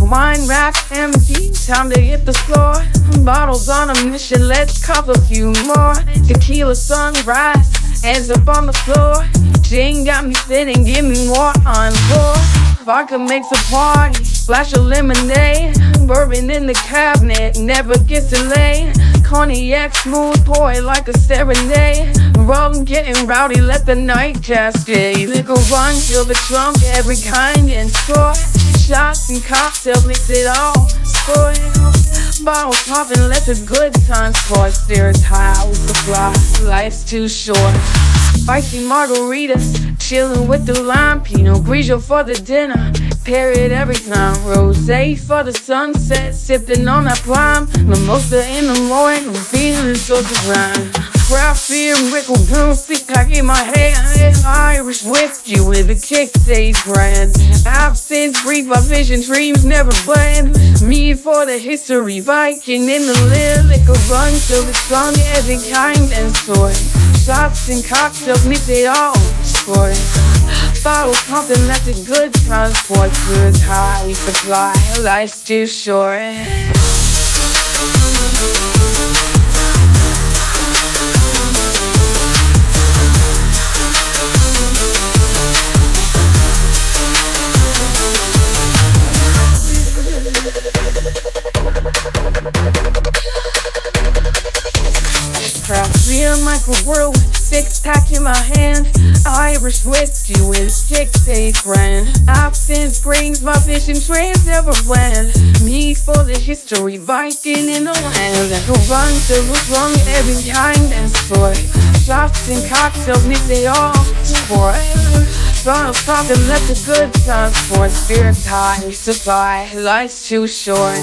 Wine rack empty, time to hit the floor. Bottles on a mission, let's cup a few more. Tequila sunrise, hands up on the floor. Jane got me sitting, give me more on floor. Vodka makes a party, splash of lemonade. Bourbon in the cabinet, never gets delayed. Cognac smooth, pour it like a serenade. Rum getting rowdy, let the night just cascade. Liquor run, fill the trunk, every kind and sort. Shots and cocktails, mix it all. Spoil. Bottles popping, let the good times pour. We supply. Life's too short. Spicy margaritas, chillin' with the lime, Pinot Grigio for the dinner. Pair it every time. Rosé for the sunset, sipping on that prime. Mimosa in the morning, I'm feeling so divine. Beer, Rickle Broom, thick cock in my hand. Irish whiskey with a kick stage brand. Absinthe, breathe my vision, dreams never blend. Me for the history, Viking in the. Liquor run till the sun, every kind and sort. Shots and cocktails, mix it all, sport. Bottles pumping, that's a good transport. Goods high, supply, life's too short. Beer, microbrew, six pack in my hand. Irish whiskey with six eight brand. Absinthe brings my vision, trains never blend. Me for the history, Viking in the land. That go run to the wrong, every kind and sort. Shots and cocktails, mix it all sport. Bottles popping, let the good times pour. Spirits high, supply, life's too short.